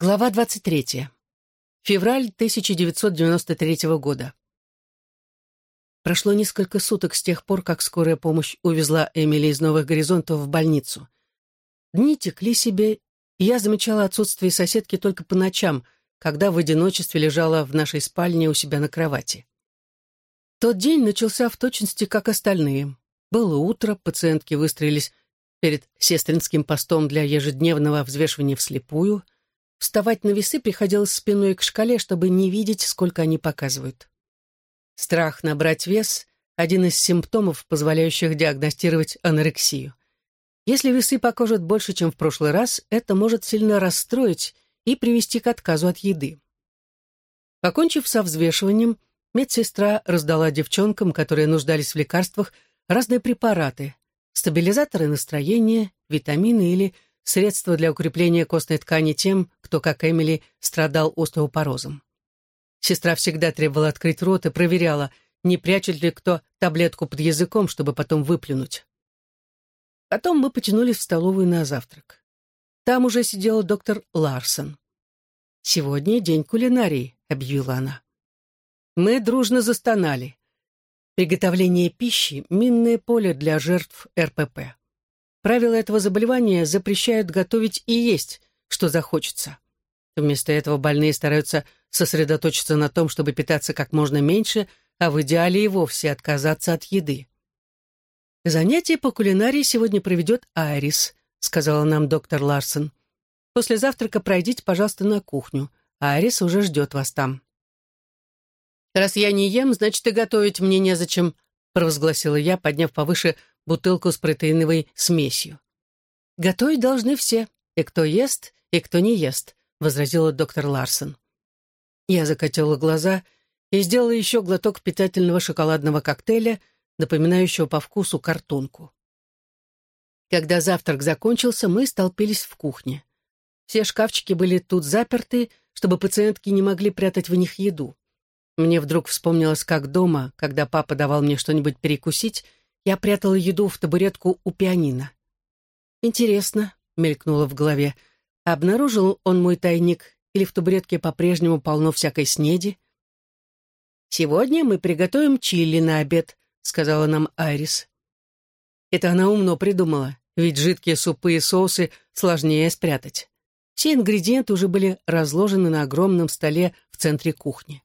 Глава 23. Февраль 1993 года. Прошло несколько суток с тех пор, как скорая помощь увезла Эмили из Новых Горизонтов в больницу. Дни текли себе, и я замечала отсутствие соседки только по ночам, когда в одиночестве лежала в нашей спальне у себя на кровати. Тот день начался в точности, как остальные. Было утро, пациентки выстроились перед сестринским постом для ежедневного взвешивания вслепую — Вставать на весы приходилось спиной к шкале, чтобы не видеть, сколько они показывают. Страх набрать вес — один из симптомов, позволяющих диагностировать анорексию. Если весы покажут больше, чем в прошлый раз, это может сильно расстроить и привести к отказу от еды. Покончив со взвешиванием, медсестра раздала девчонкам, которые нуждались в лекарствах, разные препараты, стабилизаторы настроения, витамины или средства для укрепления костной ткани тем, кто, как Эмили, страдал остеопорозом. Сестра всегда требовала открыть рот и проверяла, не прячет ли кто таблетку под языком, чтобы потом выплюнуть. Потом мы потянулись в столовую на завтрак. Там уже сидел доктор Ларсон. «Сегодня день кулинарии», — объявила она. Мы дружно застонали. Приготовление пищи — минное поле для жертв РПП. Правила этого заболевания запрещают готовить и есть, что захочется. Вместо этого больные стараются сосредоточиться на том, чтобы питаться как можно меньше, а в идеале и вовсе отказаться от еды. «Занятие по кулинарии сегодня проведет Айрис», — сказала нам доктор Ларсон. «После завтрака пройдите, пожалуйста, на кухню. Айрис уже ждет вас там». «Раз я не ем, значит, и готовить мне незачем», — провозгласила я, подняв повыше бутылку с протеиновой смесью. «Готовить должны все, и кто ест, и кто не ест», — возразила доктор Ларсон. Я закатила глаза и сделала еще глоток питательного шоколадного коктейля, напоминающего по вкусу картонку. Когда завтрак закончился, мы столпились в кухне. Все шкафчики были тут заперты, чтобы пациентки не могли прятать в них еду. Мне вдруг вспомнилось, как дома, когда папа давал мне что-нибудь перекусить, я прятала еду в табуретку у пианино. «Интересно», — мелькнуло в голове, — обнаружил он мой тайник или в табуретке по-прежнему полно всякой снеди? «Сегодня мы приготовим чили на обед», — сказала нам Айрис. Это она умно придумала, ведь жидкие супы и соусы сложнее спрятать. Все ингредиенты уже были разложены на огромном столе в центре кухни.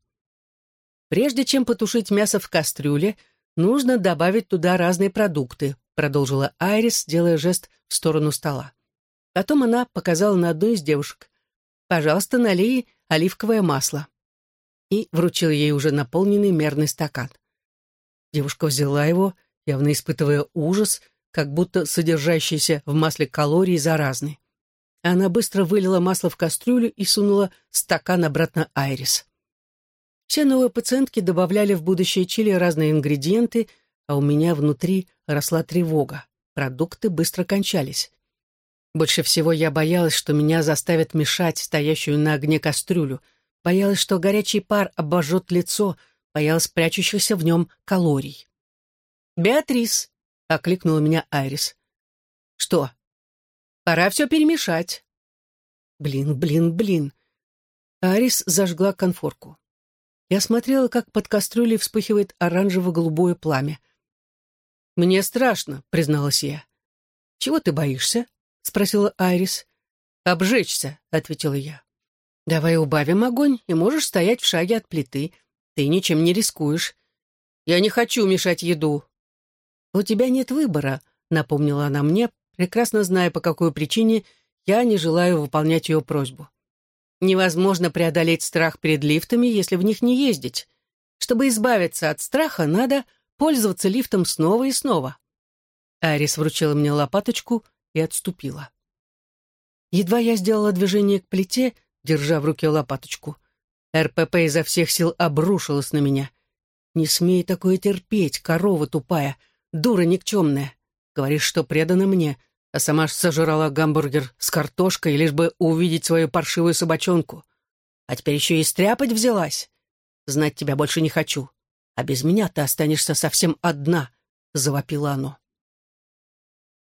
Прежде чем потушить мясо в кастрюле, нужно добавить туда разные продукты», продолжила Айрис, делая жест в сторону стола. Потом она показала на одну из девушек. «Пожалуйста, налей оливковое масло». И вручила ей уже наполненный мерный стакан. Девушка взяла его, явно испытывая ужас, как будто содержащийся в масле калории заразны. Она быстро вылила масло в кастрюлю и сунула стакан обратно Айрис. Все новые пациентки добавляли в будущее чили разные ингредиенты, а у меня внутри росла тревога. Продукты быстро кончались. Больше всего я боялась, что меня заставят мешать стоящую на огне кастрюлю, боялась, что горячий пар обожжет лицо, боялась прячущихся в нем калорий. «Беатрис!» — окликнула меня Айрис. «Что?» «Пора все перемешать». «Блин, блин, блин!» Айрис зажгла конфорку. Я смотрела, как под кастрюлей вспыхивает оранжево-голубое пламя. «Мне страшно», — призналась я. «Чего ты боишься?» — спросила Айрис. «Обжечься», — ответила я. «Давай убавим огонь, и можешь стоять в шаге от плиты. Ты ничем не рискуешь. Я не хочу мешать еду». «У тебя нет выбора», — напомнила она мне, прекрасно зная, по какой причине я не желаю выполнять ее просьбу. Невозможно преодолеть страх перед лифтами, если в них не ездить. Чтобы избавиться от страха, надо пользоваться лифтом снова и снова. Арис вручила мне лопаточку и отступила. Едва я сделала движение к плите, держа в руке лопаточку. РПП изо всех сил обрушилась на меня. «Не смей такое терпеть, корова тупая, дура никчемная. Говоришь, что предана мне, а сама сожрала гамбургер с картошкой, лишь бы увидеть свою паршивую собачонку. А теперь еще и стряпать взялась. Знать тебя больше не хочу. А без меня ты останешься совсем одна, — завопило оно.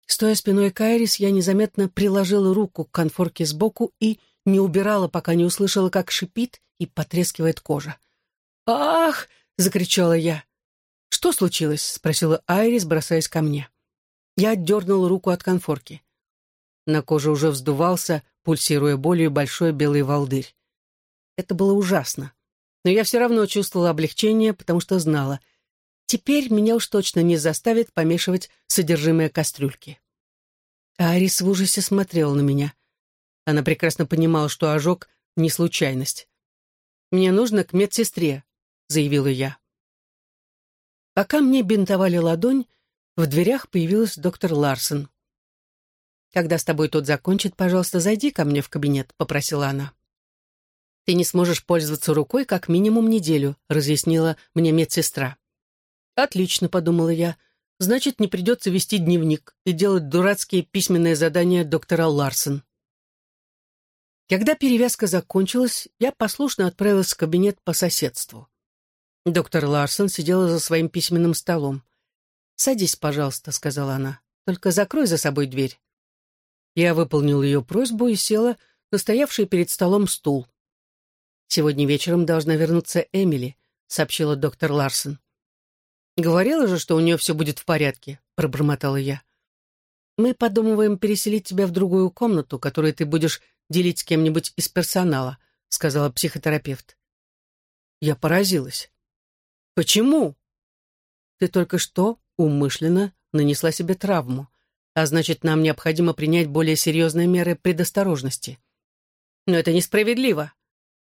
Стоя спиной к Айрис, я незаметно приложила руку к конфорке сбоку и не убирала, пока не услышала, как шипит и потрескивает кожа. «Ах!» — закричала я. «Что случилось?» — спросила Айрис, бросаясь ко мне. Я отдернула руку от конфорки. На коже уже вздувался, пульсируя болью, большой белый волдырь. Это было ужасно. Но я все равно чувствовала облегчение, потому что знала. Теперь меня уж точно не заставит помешивать содержимое кастрюльки. Арис в ужасе смотрела на меня. Она прекрасно понимала, что ожог — не случайность. «Мне нужно к медсестре», — заявила я. Пока мне бинтовали ладонь, в дверях появилась доктор Ларсон. «Когда с тобой тут закончит, пожалуйста, зайди ко мне в кабинет», — попросила она. «Ты не сможешь пользоваться рукой как минимум неделю», — разъяснила мне медсестра. «Отлично», — подумала я. «Значит, не придется вести дневник и делать дурацкие письменные задания доктора Ларсон». Когда перевязка закончилась, я послушно отправилась в кабинет по соседству. Доктор Ларсон сидела за своим письменным столом. «Садись, пожалуйста», — сказала она. «Только закрой за собой дверь». Я выполнил ее просьбу и села на стоявший перед столом стул. «Сегодня вечером должна вернуться Эмили», — сообщила доктор Ларсон. «Говорила же, что у нее все будет в порядке», — пробормотала я. «Мы подумываем переселить тебя в другую комнату, которую ты будешь делить с кем-нибудь из персонала», — сказала психотерапевт. Я поразилась. «Почему?» «Ты только что умышленно нанесла себе травму, а значит, нам необходимо принять более серьезные меры предосторожности. Но это несправедливо.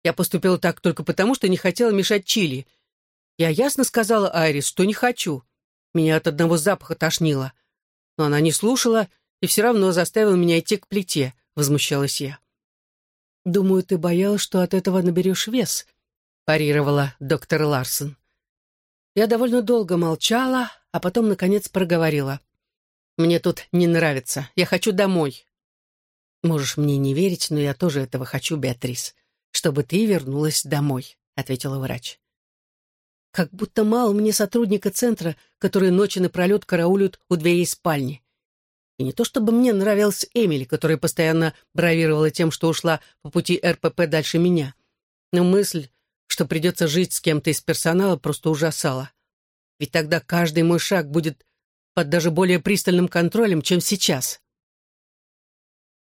Я поступила так только потому, что не хотела мешать Чили. Я ясно сказала Айрис, что не хочу. Меня от одного запаха тошнило. Но она не слушала и все равно заставила меня идти к плите, возмущалась я. «Думаю, ты боялась, что от этого наберешь вес», парировала доктор Ларсон. Я довольно долго молчала, а потом, наконец, проговорила. «Мне тут не нравится. Я хочу домой». «Можешь мне не верить, но я тоже этого хочу, Беатрис. Чтобы ты вернулась домой», — ответила врач. «Как будто мало мне сотрудника центра, который ночи напролет караулят у дверей спальни. И не то чтобы мне нравилась Эмили, которая постоянно бравировала тем, что ушла по пути РПП дальше меня. Но мысль, что придется жить с кем-то из персонала, просто ужасала. Ведь тогда каждый мой шаг будет под даже более пристальным контролем, чем сейчас.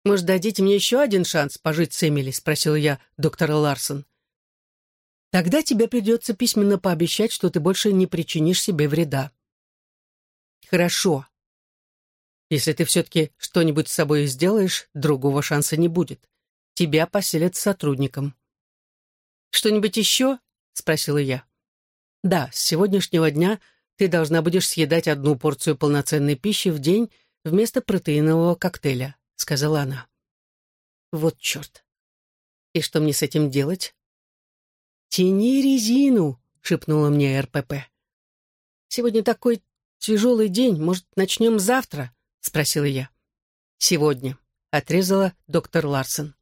«Может, дадите мне еще один шанс пожить с Эмили?» — спросила я доктора Ларсон. «Тогда тебе придется письменно пообещать, что ты больше не причинишь себе вреда». «Хорошо. Если ты все-таки что-нибудь с собой сделаешь, другого шанса не будет. Тебя поселят сотрудником». «Что-нибудь еще?» — спросила я. «Да, с сегодняшнего дня ты должна будешь съедать одну порцию полноценной пищи в день вместо протеинового коктейля», — сказала она. «Вот черт! И что мне с этим делать?» «Тяни резину!» — шепнула мне РПП. «Сегодня такой тяжелый день. Может, начнем завтра?» — спросила я. «Сегодня», — отрезала доктор Ларсон.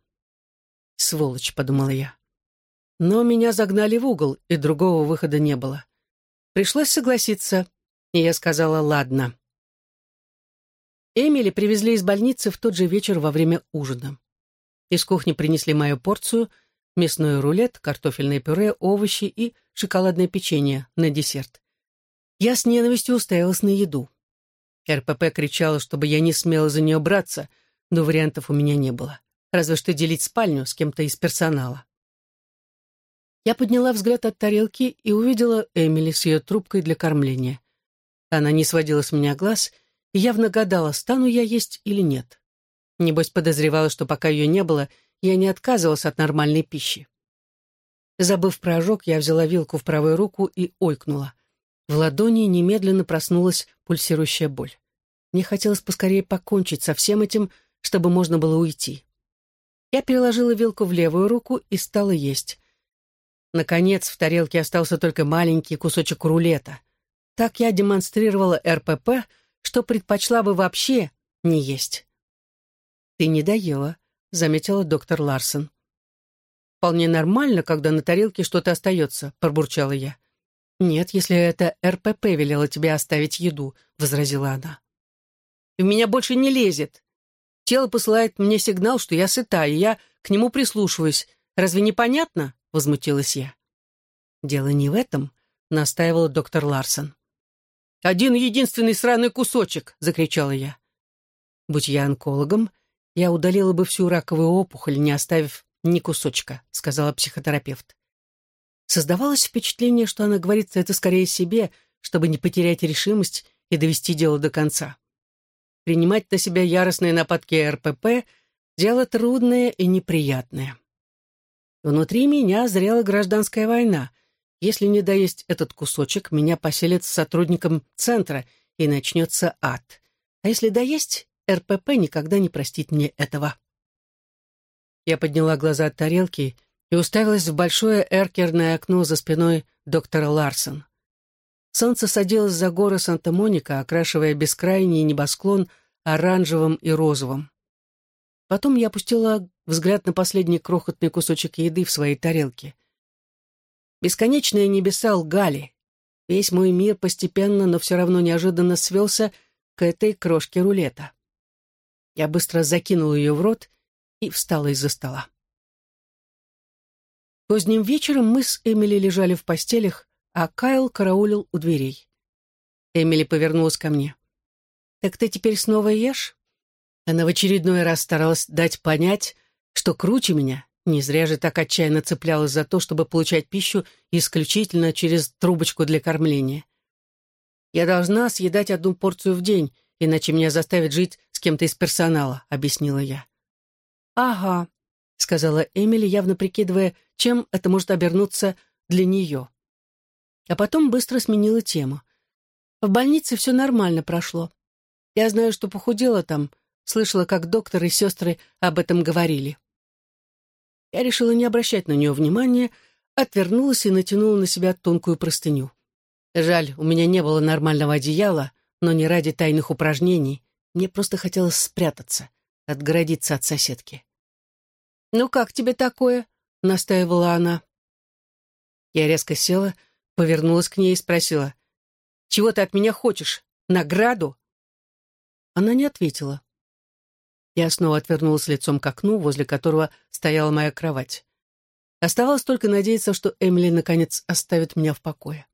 «Сволочь», — подумала я. Но меня загнали в угол, и другого выхода не было. Пришлось согласиться, и я сказала «ладно». Эмили привезли из больницы в тот же вечер во время ужина. Из кухни принесли мою порцию, мясной рулет, картофельное пюре, овощи и шоколадное печенье на десерт. Я с ненавистью уставилась на еду. РПП кричала, чтобы я не смела за нее браться, но вариантов у меня не было. Разве что делить спальню с кем-то из персонала. Я подняла взгляд от тарелки и увидела Эмили с ее трубкой для кормления. Она не сводила с меня глаз и явно гадала, стану я есть или нет. Небось, подозревала, что пока ее не было, я не отказывалась от нормальной пищи. Забыв про ожог, я взяла вилку в правую руку и ойкнула. В ладони немедленно проснулась пульсирующая боль. Мне хотелось поскорее покончить со всем этим, чтобы можно было уйти. Я переложила вилку в левую руку и стала есть. Наконец, в тарелке остался только маленький кусочек рулета. Так я демонстрировала РПП, что предпочла бы вообще не есть. «Ты не доела», — заметила доктор Ларсон. «Вполне нормально, когда на тарелке что-то остается», — пробурчала я. «Нет, если это РПП велела тебе оставить еду», — возразила она. «В меня больше не лезет. Тело посылает мне сигнал, что я сыта, и я к нему прислушиваюсь. Разве не понятно?» — возмутилась я. «Дело не в этом», — настаивал доктор Ларсон. «Один единственный сраный кусочек!» — закричала я. Будь я онкологом, я удалила бы всю раковую опухоль, не оставив ни кусочка, сказала психотерапевт. Создавалось впечатление, что она говорит это скорее себе, чтобы не потерять решимость и довести дело до конца. Принимать на себя яростные нападки РПП — дело трудное и неприятное. Внутри меня зрела гражданская война. Если не доесть этот кусочек, меня поселят с сотрудником центра, и начнется ад. А если доесть, РПП никогда не простит мне этого. Я подняла глаза от тарелки и уставилась в большое эркерное окно за спиной доктора Ларсон. Солнце садилось за горы Санта-Моника, окрашивая бескрайний небосклон оранжевым и розовым. Потом я опустила взгляд на последний крохотный кусочек еды в своей тарелке. Бесконечные небеса лгали. Весь мой мир постепенно, но все равно неожиданно свелся к этой крошке рулета. Я быстро закинула ее в рот и встала из-за стола. Поздним вечером мы с Эмили лежали в постелях, а Кайл караулил у дверей. Эмили повернулась ко мне. «Так ты теперь снова ешь?» Она в очередной раз старалась дать понять, что круче меня, не зря же так отчаянно цеплялась за то, чтобы получать пищу исключительно через трубочку для кормления. «Я должна съедать одну порцию в день, иначе меня заставят жить с кем-то из персонала», — объяснила я. «Ага», — сказала Эмили, явно прикидывая, чем это может обернуться для нее. А потом быстро сменила тему. «В больнице все нормально прошло. Я знаю, что похудела там, слышала, как доктор и сестры об этом говорили». Я решила не обращать на нее внимания, отвернулась и натянула на себя тонкую простыню. Жаль, у меня не было нормального одеяла, но не ради тайных упражнений. Мне просто хотелось спрятаться, отгородиться от соседки. «Ну как тебе такое?» — настаивала она. Я резко села, повернулась к ней и спросила. «Чего ты от меня хочешь? Награду?» Она не ответила. Я снова отвернулась лицом к окну, возле которого стояла моя кровать. Оставалось только надеяться, что Эмили наконец оставит меня в покое.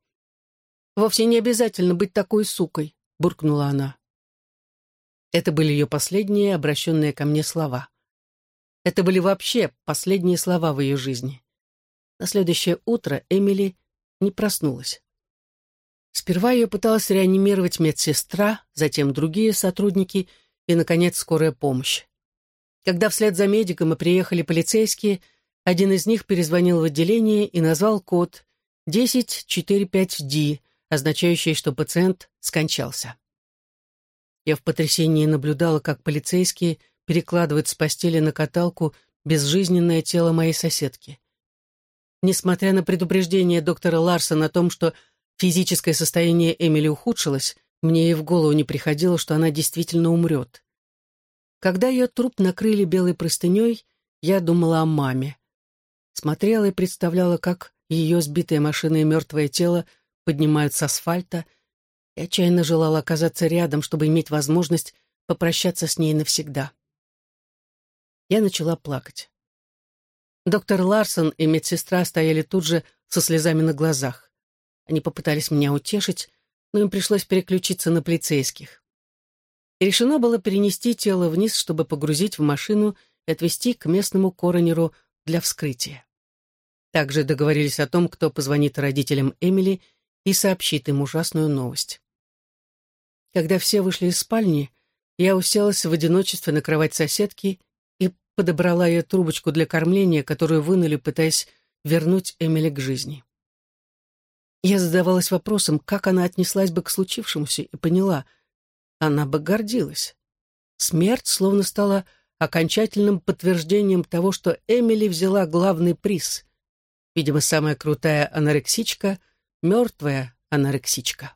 «Вовсе не обязательно быть такой сукой», — буркнула она. Это были ее последние обращенные ко мне слова. Это были вообще последние слова в ее жизни. На следующее утро Эмили не проснулась. Сперва ее пыталась реанимировать медсестра, затем другие сотрудники и, наконец, скорая помощь. Когда вслед за медиком и приехали полицейские, один из них перезвонил в отделение и назвал код 1045D, означающий, что пациент скончался. Я в потрясении наблюдала, как полицейские перекладывают с постели на каталку безжизненное тело моей соседки. Несмотря на предупреждение доктора Ларсона о том, что физическое состояние Эмили ухудшилось, мне и в голову не приходило, что она действительно умрет. Когда ее труп накрыли белой простыней, я думала о маме. Смотрела и представляла, как ее сбитое машиной мертвое тело поднимают с асфальта, и отчаянно желала оказаться рядом, чтобы иметь возможность попрощаться с ней навсегда. Я начала плакать. Доктор Ларсон и медсестра стояли тут же со слезами на глазах. Они попытались меня утешить, но им пришлось переключиться на полицейских. И решено было перенести тело вниз, чтобы погрузить в машину и отвезти к местному коронеру для вскрытия. Также договорились о том, кто позвонит родителям Эмили и сообщит им ужасную новость. Когда все вышли из спальни, я уселась в одиночестве на кровать соседки и подобрала ее трубочку для кормления, которую вынули, пытаясь вернуть Эмили к жизни. Я задавалась вопросом, как она отнеслась бы к случившемуся, и поняла, она бы гордилась. Смерть словно стала окончательным подтверждением того, что Эмили взяла главный приз. Видимо, самая крутая анорексичка — мертвая анорексичка.